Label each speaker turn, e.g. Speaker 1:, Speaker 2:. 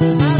Speaker 1: Bye.